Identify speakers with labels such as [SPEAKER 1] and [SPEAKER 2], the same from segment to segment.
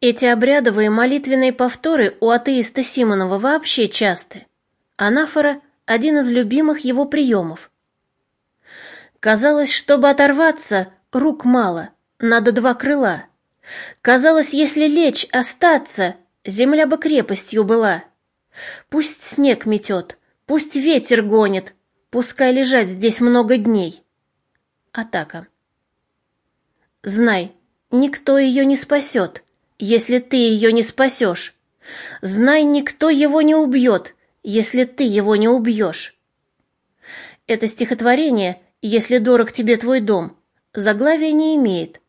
[SPEAKER 1] Эти обрядовые молитвенные повторы у атеиста Симонова вообще часты. Анафора – один из любимых его приемов. Казалось, чтобы оторваться, рук мало, надо два крыла. Казалось, если лечь, остаться, земля бы крепостью была. Пусть снег метет, пусть ветер гонит, пускай лежать здесь много дней. Атака. Знай, никто ее не спасет, если ты ее не спасешь. Знай, никто его не убьет, если ты его не убьешь. Это стихотворение, если дорог тебе твой дом, заглавия не имеет,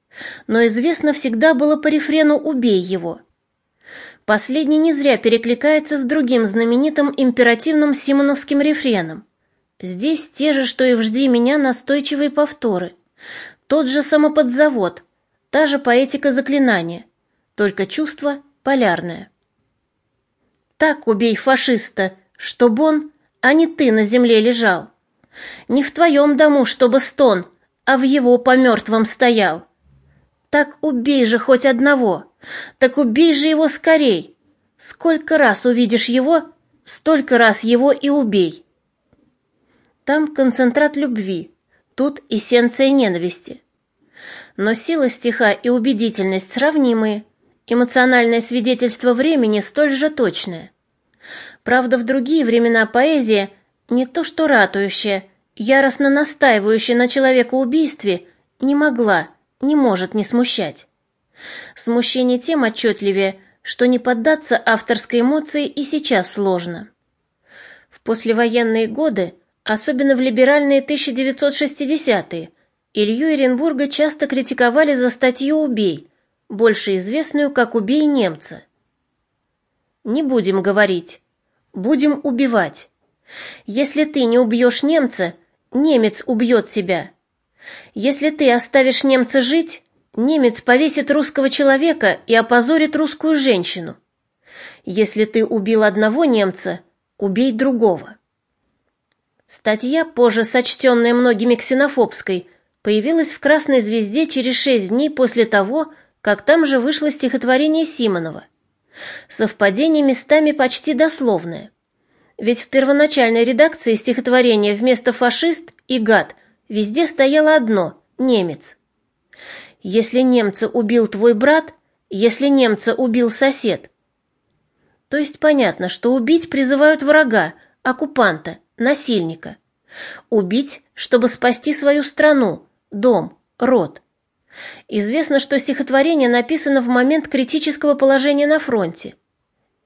[SPEAKER 1] но известно всегда было по рефрену «убей его». Последний не зря перекликается с другим знаменитым императивным симоновским рефреном. Здесь те же, что и в «Жди меня» настойчивые повторы. Тот же самоподзавод, та же поэтика заклинания, только чувство полярное. Так убей фашиста, чтоб он, а не ты на земле лежал. Не в твоем дому, чтобы стон, а в его по мертвым стоял. Так убей же хоть одного, так убей же его скорей. Сколько раз увидишь его, столько раз его и убей. Там концентрат любви, тут эссенция ненависти. Но сила стиха и убедительность сравнимые, эмоциональное свидетельство времени столь же точное. Правда, в другие времена поэзия не то что ратующая, яростно настаивающая на человекоубийстве, не могла, не может не смущать. Смущение тем отчетливее, что не поддаться авторской эмоции и сейчас сложно. В послевоенные годы, особенно в либеральные 1960-е, Илью Эренбурга часто критиковали за статью «Убей», больше известную как «Убей немца». Не будем говорить, будем убивать. Если ты не убьешь немца, немец убьет тебя. Если ты оставишь немца жить, немец повесит русского человека и опозорит русскую женщину. Если ты убил одного немца, убей другого. Статья, позже сочтенная многими ксенофобской, появилась в «Красной звезде» через шесть дней после того, как там же вышло стихотворение Симонова. Совпадение местами почти дословное. Ведь в первоначальной редакции стихотворения вместо «фашист» и «гад» везде стояло одно – «немец». Если немца убил твой брат, если немца убил сосед. То есть понятно, что убить призывают врага, оккупанта, насильника. Убить, чтобы спасти свою страну, дом, род. Известно, что стихотворение написано в момент критического положения на фронте.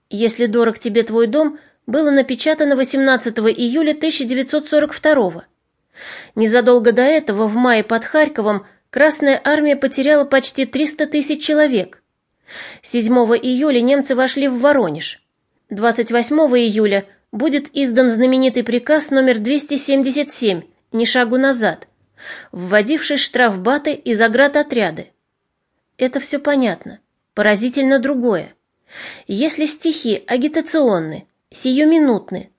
[SPEAKER 1] «Если дорог тебе твой дом» было напечатано 18 июля 1942 Незадолго до этого, в мае под Харьковом, Красная армия потеряла почти 300 тысяч человек. 7 июля немцы вошли в Воронеж. 28 июля будет издан знаменитый приказ номер 277 «Ни шагу назад», вводивший штрафбаты и заградотряды. Это все понятно. Поразительно другое. Если стихи агитационны, сиюминутны,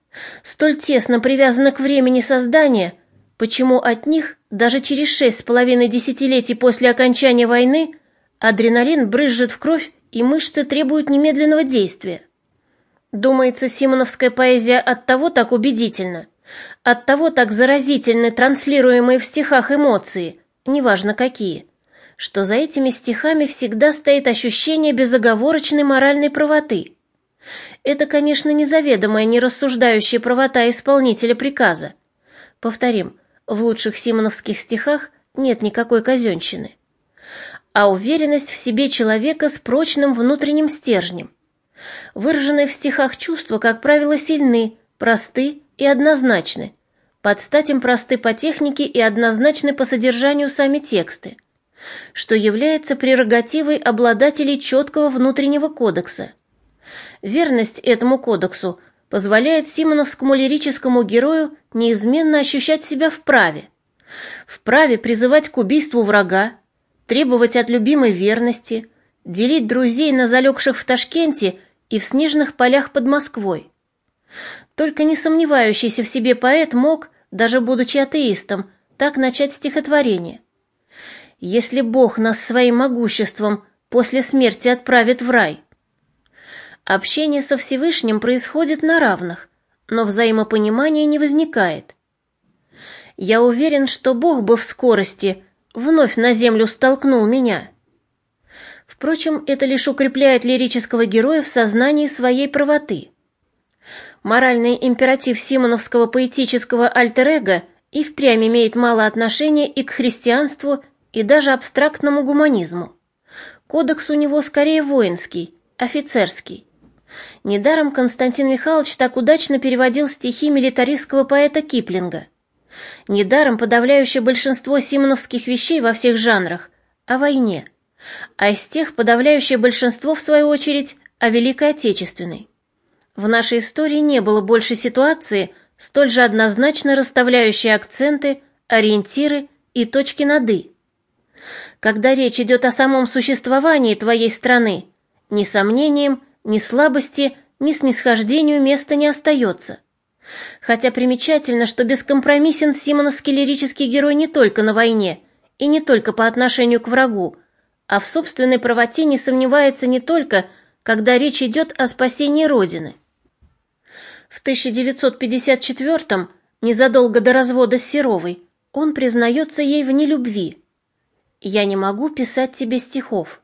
[SPEAKER 1] столь тесно привязаны к времени создания – Почему от них, даже через шесть с половиной десятилетий после окончания войны, адреналин брызжет в кровь и мышцы требуют немедленного действия? Думается, симоновская поэзия от того так убедительна, от того так заразительны транслируемые в стихах эмоции, неважно какие, что за этими стихами всегда стоит ощущение безоговорочной моральной правоты. Это, конечно, незаведомая, нерассуждающая правота исполнителя приказа. Повторим, в лучших симоновских стихах нет никакой казенщины. А уверенность в себе человека с прочным внутренним стержнем. Выраженные в стихах чувства, как правило, сильны, просты и однозначны. Под стать им просты по технике и однозначны по содержанию сами тексты, что является прерогативой обладателей четкого внутреннего кодекса. Верность этому кодексу позволяет симоновскому лирическому герою неизменно ощущать себя вправе. Вправе призывать к убийству врага, требовать от любимой верности, делить друзей на залегших в Ташкенте и в снежных полях под Москвой. Только не сомневающийся в себе поэт мог, даже будучи атеистом, так начать стихотворение. «Если Бог нас своим могуществом после смерти отправит в рай. Общение со Всевышним происходит на равных, но взаимопонимания не возникает. Я уверен, что Бог бы в скорости вновь на землю столкнул меня. Впрочем, это лишь укрепляет лирического героя в сознании своей правоты. Моральный императив симоновского поэтического альтер-эго и впрямь имеет мало отношения и к христианству, и даже абстрактному гуманизму. Кодекс у него скорее воинский, офицерский. Недаром Константин Михайлович так удачно переводил стихи милитаристского поэта Киплинга. Недаром подавляющее большинство симоновских вещей во всех жанрах о войне, а из тех подавляющее большинство, в свою очередь, о Великой Отечественной. В нашей истории не было больше ситуации, столь же однозначно расставляющей акценты, ориентиры и точки над «и». Когда речь идет о самом существовании твоей страны, ни сомнением, ни слабости, ни снисхождению места не остается. Хотя примечательно, что бескомпромиссен симоновский лирический герой не только на войне и не только по отношению к врагу, а в собственной правоте не сомневается не только, когда речь идет о спасении Родины. В 1954-м, незадолго до развода с Серовой, он признается ей в нелюбви. «Я не могу писать тебе стихов».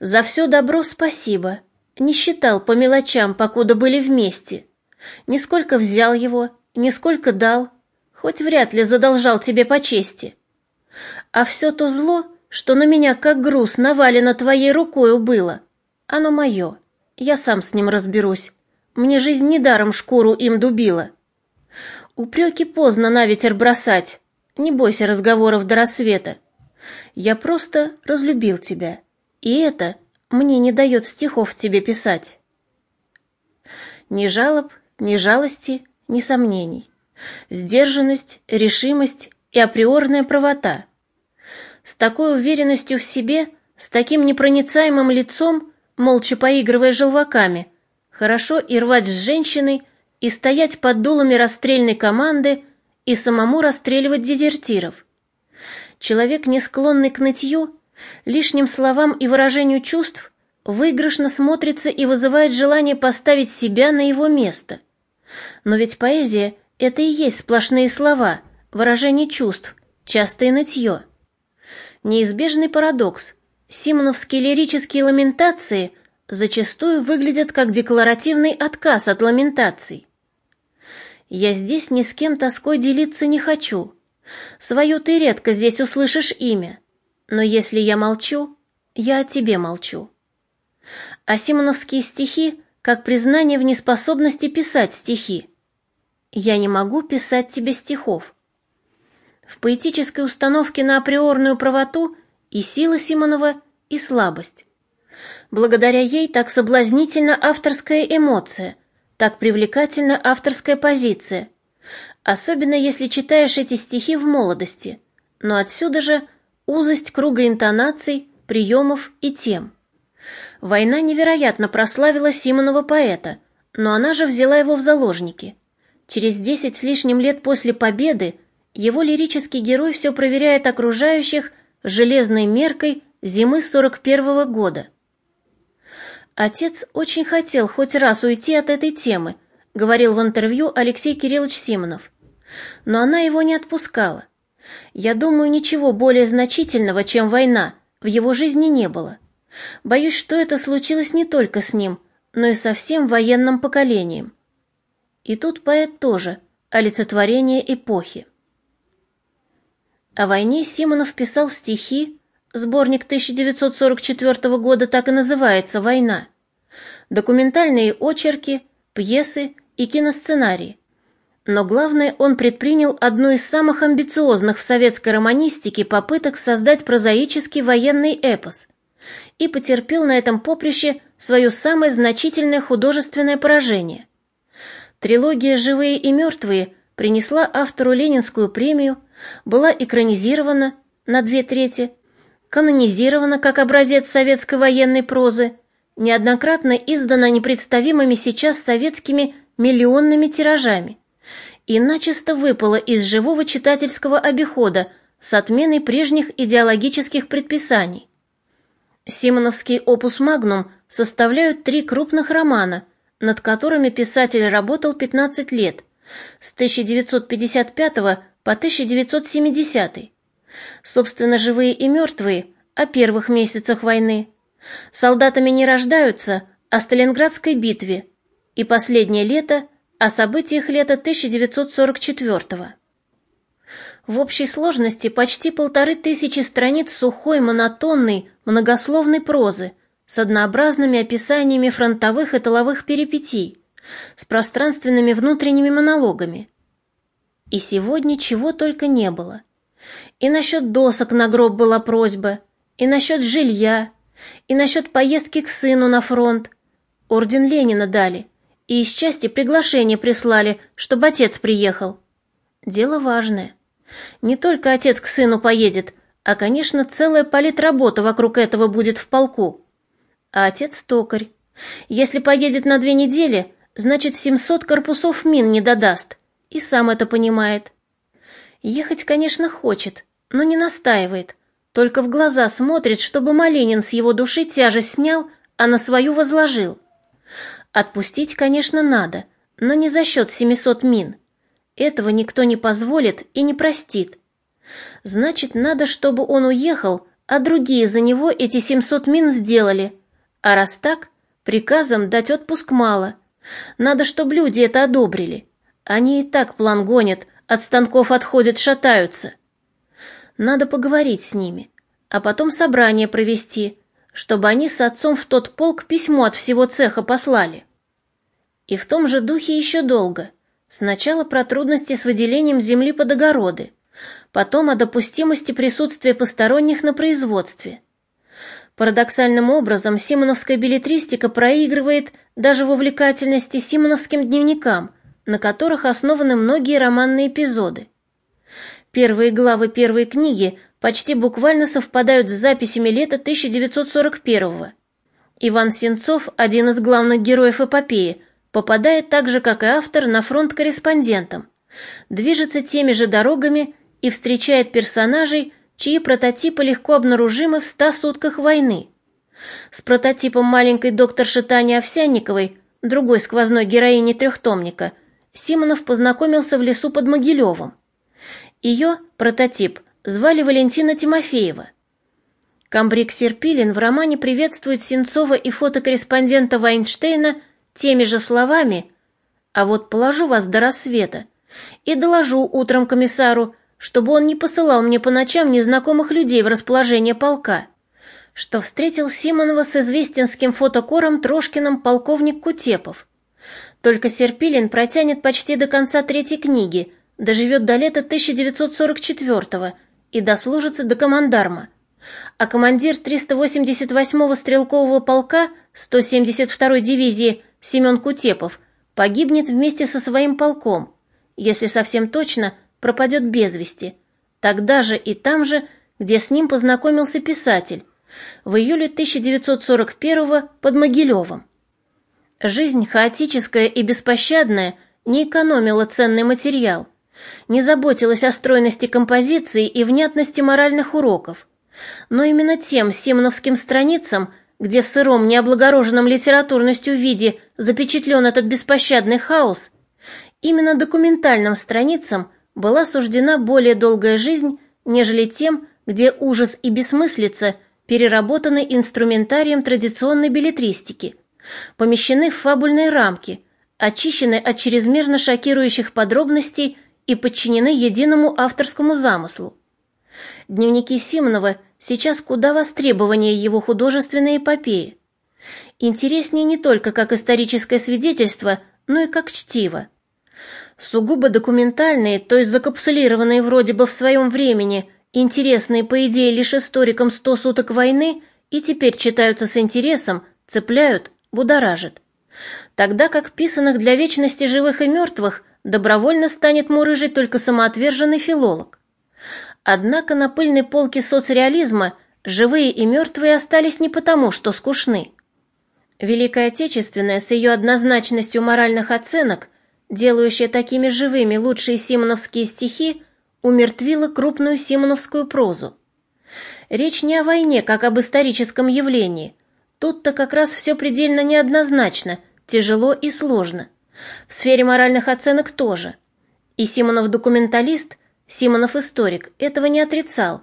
[SPEAKER 1] «За все добро спасибо. Не считал по мелочам, покуда были вместе. Нисколько взял его, нисколько дал, хоть вряд ли задолжал тебе по чести. А все то зло, что на меня как груз навалено твоей рукою было, оно мое, я сам с ним разберусь. Мне жизнь недаром шкуру им дубила. Упреки поздно на ветер бросать. Не бойся разговоров до рассвета. Я просто разлюбил тебя. И это мне не дает стихов тебе писать. Ни жалоб, ни жалости, ни сомнений. Сдержанность, решимость и априорная правота. С такой уверенностью в себе, с таким непроницаемым лицом, молча поигрывая желваками – Хорошо и рвать с женщиной, и стоять под дулами расстрельной команды, и самому расстреливать дезертиров. Человек, не склонный к нытью, лишним словам и выражению чувств, выигрышно смотрится и вызывает желание поставить себя на его место. Но ведь поэзия — это и есть сплошные слова, выражение чувств, частое нытье. Неизбежный парадокс. Симоновские лирические ламентации зачастую выглядят как декларативный отказ от ламентаций. «Я здесь ни с кем тоской делиться не хочу. Свою ты редко здесь услышишь имя. Но если я молчу, я о тебе молчу». А симоновские стихи как признание в неспособности писать стихи. «Я не могу писать тебе стихов». В поэтической установке на априорную правоту и сила Симонова, и слабость. Благодаря ей так соблазнительна авторская эмоция, так привлекательна авторская позиция. Особенно если читаешь эти стихи в молодости. Но отсюда же узость круга интонаций, приемов и тем. Война невероятно прославила Симонова поэта, но она же взяла его в заложники. Через десять с лишним лет после победы его лирический герой все проверяет окружающих железной меркой зимы 41 -го года – Отец очень хотел хоть раз уйти от этой темы, говорил в интервью Алексей Кириллович Симонов. Но она его не отпускала. Я думаю, ничего более значительного, чем война, в его жизни не было. Боюсь, что это случилось не только с ним, но и со всем военным поколением. И тут поэт тоже, олицетворение эпохи. О войне Симонов писал стихи, Сборник 1944 года так и называется «Война». Документальные очерки, пьесы и киносценарии. Но главное, он предпринял одну из самых амбициозных в советской романистике попыток создать прозаический военный эпос и потерпел на этом поприще свое самое значительное художественное поражение. Трилогия «Живые и мертвые» принесла автору Ленинскую премию, была экранизирована на две трети канонизирована как образец советской военной прозы, неоднократно издана непредставимыми сейчас советскими миллионными тиражами и начисто выпала из живого читательского обихода с отменой прежних идеологических предписаний. Симоновский опус магнум составляют три крупных романа, над которыми писатель работал 15 лет, с 1955 по 1970. Собственно, «Живые и мертвые» о первых месяцах войны. Солдатами не рождаются, о Сталинградской битве. И «Последнее лето» о событиях лета 1944 В общей сложности почти полторы тысячи страниц сухой, монотонной, многословной прозы с однообразными описаниями фронтовых и тыловых перипетий, с пространственными внутренними монологами. И сегодня чего только не было. И насчет досок на гроб была просьба, и насчет жилья, и насчет поездки к сыну на фронт. Орден Ленина дали, и из части приглашение прислали, чтобы отец приехал. Дело важное. Не только отец к сыну поедет, а, конечно, целая политработа вокруг этого будет в полку. А отец токарь. Если поедет на две недели, значит, 700 корпусов мин не додаст. И сам это понимает. Ехать, конечно, хочет, но не настаивает. Только в глаза смотрит, чтобы Малинин с его души тяжесть снял, а на свою возложил. Отпустить, конечно, надо, но не за счет 700 мин. Этого никто не позволит и не простит. Значит, надо, чтобы он уехал, а другие за него эти 700 мин сделали. А раз так, приказом дать отпуск мало. Надо, чтобы люди это одобрили. Они и так план гонят, от станков отходят, шатаются. Надо поговорить с ними, а потом собрание провести, чтобы они с отцом в тот полк письмо от всего цеха послали. И в том же духе еще долго. Сначала про трудности с выделением земли под огороды, потом о допустимости присутствия посторонних на производстве. Парадоксальным образом симоновская билетристика проигрывает даже в увлекательности симоновским дневникам, на которых основаны многие романные эпизоды. Первые главы первой книги почти буквально совпадают с записями лета 1941-го. Иван Сенцов, один из главных героев эпопеи, попадает так же, как и автор, на фронт корреспондентом, движется теми же дорогами и встречает персонажей, чьи прототипы легко обнаружимы в ста сутках войны. С прототипом маленькой докторши Тани Овсянниковой, другой сквозной героини трехтомника, Симонов познакомился в лесу под Могилевым. Ее, прототип, звали Валентина Тимофеева. Камбрик Серпилин в романе приветствует Сенцова и фотокорреспондента Вайнштейна теми же словами «А вот положу вас до рассвета и доложу утром комиссару, чтобы он не посылал мне по ночам незнакомых людей в расположение полка» что встретил Симонова с известенским фотокором Трошкиным полковник Кутепов. Только Серпилин протянет почти до конца третьей книги, доживет до лета 1944 и дослужится до командарма. А командир 388-го стрелкового полка 172-й дивизии Семен Кутепов погибнет вместе со своим полком, если совсем точно пропадет без вести, тогда же и там же, где с ним познакомился писатель, в июле 1941 под Могилевым. Жизнь хаотическая и беспощадная не экономила ценный материал, не заботилась о стройности композиции и внятности моральных уроков. Но именно тем симоновским страницам – где в сыром, необлагороженном литературностью виде запечатлен этот беспощадный хаос, именно документальным страницам была суждена более долгая жизнь, нежели тем, где ужас и бессмыслица переработаны инструментарием традиционной билетристики, помещены в фабульные рамки, очищены от чрезмерно шокирующих подробностей и подчинены единому авторскому замыслу. Дневники Симонова – сейчас куда востребованнее его художественной эпопеи. Интереснее не только как историческое свидетельство, но и как чтиво. Сугубо документальные, то есть закапсулированные вроде бы в своем времени, интересные по идее лишь историкам сто суток войны и теперь читаются с интересом, цепляют, будоражат. Тогда как писанных для вечности живых и мертвых добровольно станет мурыжить только самоотверженный филолог. Однако на пыльной полке соцреализма живые и мертвые остались не потому, что скучны. Великая Отечественная с ее однозначностью моральных оценок, делающая такими живыми лучшие симоновские стихи, умертвила крупную симоновскую прозу. Речь не о войне, как об историческом явлении. Тут-то как раз все предельно неоднозначно, тяжело и сложно. В сфере моральных оценок тоже. И Симонов документалист, Симонов историк, этого не отрицал,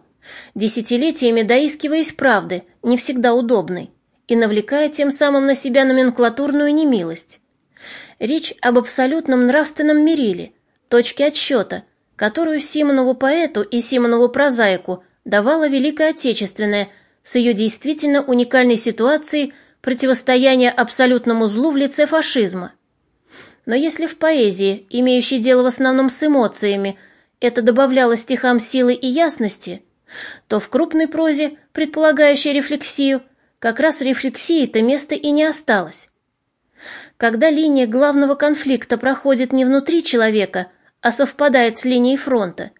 [SPEAKER 1] десятилетиями доискиваясь правды, не всегда удобной, и навлекая тем самым на себя номенклатурную немилость. Речь об абсолютном нравственном мериле, точке отсчета, которую Симонову поэту и Симонову прозаику давала Великая Отечественная с ее действительно уникальной ситуацией противостояния абсолютному злу в лице фашизма. Но если в поэзии, имеющей дело в основном с эмоциями, это добавляло стихам силы и ясности, то в крупной прозе, предполагающей рефлексию, как раз рефлексии-то места и не осталось. Когда линия главного конфликта проходит не внутри человека, а совпадает с линией фронта,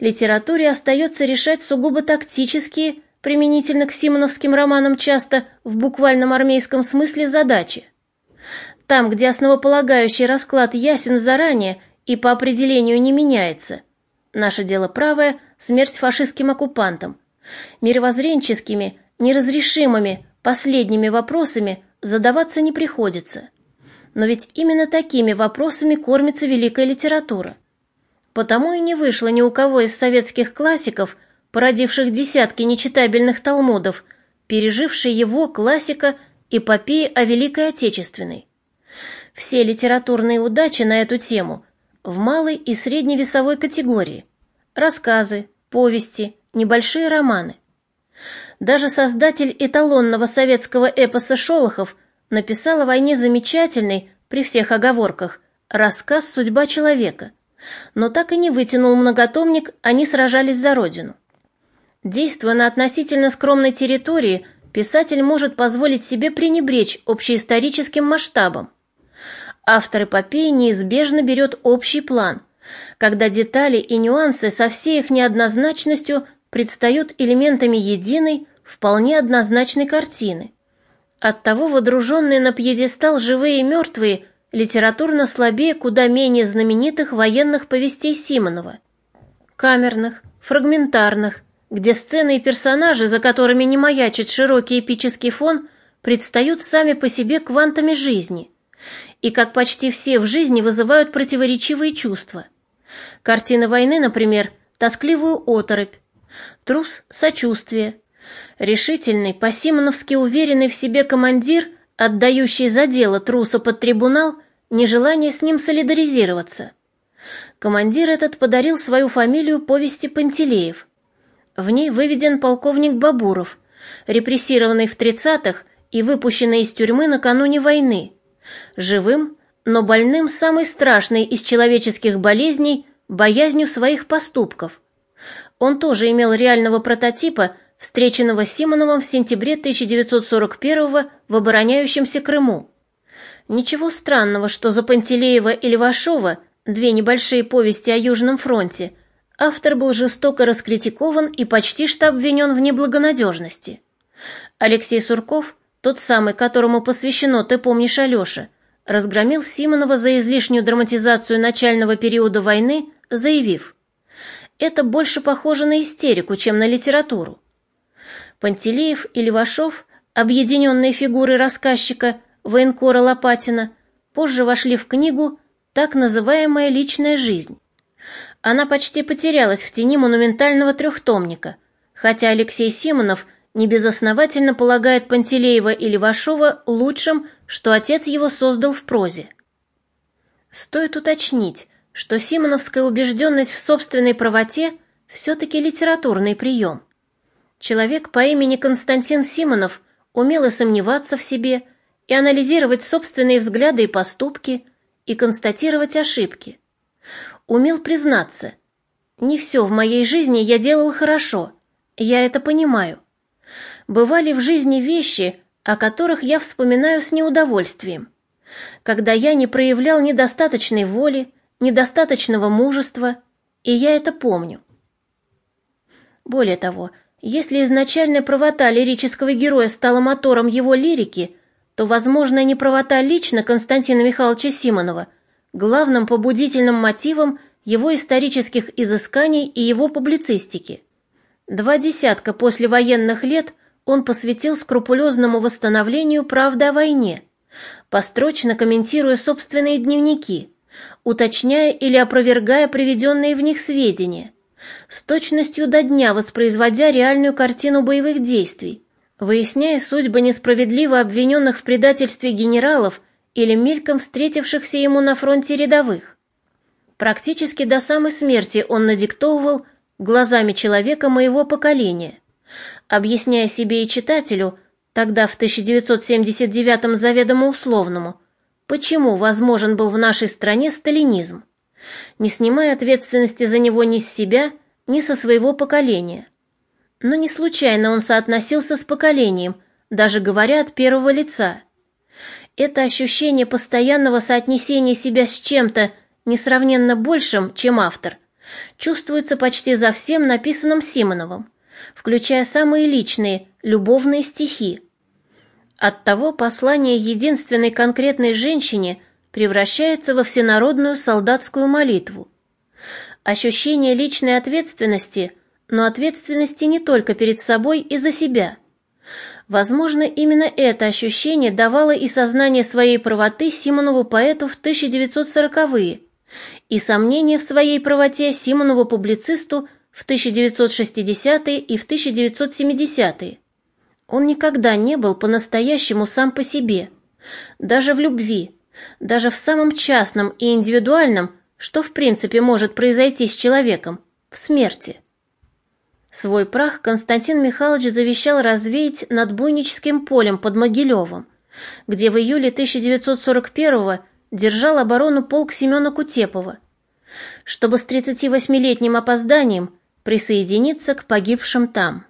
[SPEAKER 1] литературе остается решать сугубо тактические, применительно к симоновским романам часто в буквальном армейском смысле задачи. Там, где основополагающий расклад ясен заранее и по определению не меняется. Наше дело правое – смерть фашистским оккупантам. Мировоззренческими, неразрешимыми, последними вопросами задаваться не приходится. Но ведь именно такими вопросами кормится великая литература. Потому и не вышло ни у кого из советских классиков, породивших десятки нечитабельных талмудов, переживший его классика эпопеи о Великой Отечественной. Все литературные удачи на эту тему в малой и средней весовой категории. Рассказы, повести, небольшие романы. Даже создатель эталонного советского эпоса Шолохов написал о войне замечательный, при всех оговорках, рассказ «Судьба человека», но так и не вытянул многотомник «Они сражались за Родину». Действуя на относительно скромной территории, писатель может позволить себе пренебречь общеисторическим масштабом, автор эпопеи неизбежно берет общий план, когда детали и нюансы со всей их неоднозначностью предстают элементами единой, вполне однозначной картины. Оттого водруженные на пьедестал живые и мертвые литературно слабее куда менее знаменитых военных повестей Симонова. Камерных, фрагментарных, где сцены и персонажи, за которыми не маячит широкий эпический фон, предстают сами по себе квантами жизни – и, как почти все в жизни, вызывают противоречивые чувства. Картина войны, например, тоскливую оторопь, трус – сочувствие, решительный, по-симоновски уверенный в себе командир, отдающий за дело труса под трибунал, нежелание с ним солидаризироваться. Командир этот подарил свою фамилию повести Пантелеев. В ней выведен полковник Бабуров, репрессированный в 30-х и выпущенный из тюрьмы накануне войны – живым, но больным самой страшной из человеческих болезней – боязнью своих поступков. Он тоже имел реального прототипа, встреченного Симоновым в сентябре 1941 в обороняющемся Крыму. Ничего странного, что за Пантелеева и Левашова, две небольшие повести о Южном фронте, автор был жестоко раскритикован и почти что обвинен в неблагонадежности. Алексей Сурков – тот самый, которому посвящено «Ты помнишь, Алеша», разгромил Симонова за излишнюю драматизацию начального периода войны, заявив «Это больше похоже на истерику, чем на литературу». Пантелеев и Левашов, объединенные фигуры рассказчика, военкора Лопатина, позже вошли в книгу «Так называемая личная жизнь». Она почти потерялась в тени монументального трехтомника, хотя Алексей Симонов – небезосновательно полагает Пантелеева и Левашова лучшим, что отец его создал в прозе. Стоит уточнить, что симоновская убежденность в собственной правоте все-таки литературный прием. Человек по имени Константин Симонов умел и сомневаться в себе, и анализировать собственные взгляды и поступки, и констатировать ошибки. Умел признаться, не все в моей жизни я делал хорошо, я это понимаю бывали в жизни вещи, о которых я вспоминаю с неудовольствием. Когда я не проявлял недостаточной воли, недостаточного мужества, и я это помню. Более того, если изначальная правота лирического героя стала мотором его лирики, то возможная неправота лично Константина Михайловича Симонова главным побудительным мотивом его исторических изысканий и его публицистики. Два десятка послевоенных лет он посвятил скрупулезному восстановлению правды о войне, построчно комментируя собственные дневники, уточняя или опровергая приведенные в них сведения, с точностью до дня воспроизводя реальную картину боевых действий, выясняя судьбы несправедливо обвиненных в предательстве генералов или мельком встретившихся ему на фронте рядовых. Практически до самой смерти он надиктовывал глазами человека моего поколения, объясняя себе и читателю, тогда в 1979-м заведомо условному, почему возможен был в нашей стране сталинизм, не снимая ответственности за него ни с себя, ни со своего поколения. Но не случайно он соотносился с поколением, даже говоря от первого лица. Это ощущение постоянного соотнесения себя с чем-то несравненно большим, чем автор – чувствуется почти за всем написанным Симоновым, включая самые личные, любовные стихи. Оттого послание единственной конкретной женщине превращается во всенародную солдатскую молитву. Ощущение личной ответственности, но ответственности не только перед собой и за себя. Возможно, именно это ощущение давало и сознание своей правоты Симонову поэту в 1940-е, и сомнения в своей правоте Симонову публицисту в 1960-е и в 1970-е. Он никогда не был по-настоящему сам по себе, даже в любви, даже в самом частном и индивидуальном, что в принципе может произойти с человеком, в смерти. Свой прах Константин Михайлович завещал развеять над Буйническим полем под Могилевым, где в июле 1941 года держал оборону полк Семена Кутепова, чтобы с 38-летним опозданием присоединиться к погибшим там.